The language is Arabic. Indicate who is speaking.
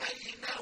Speaker 1: بَيْنَهُمْ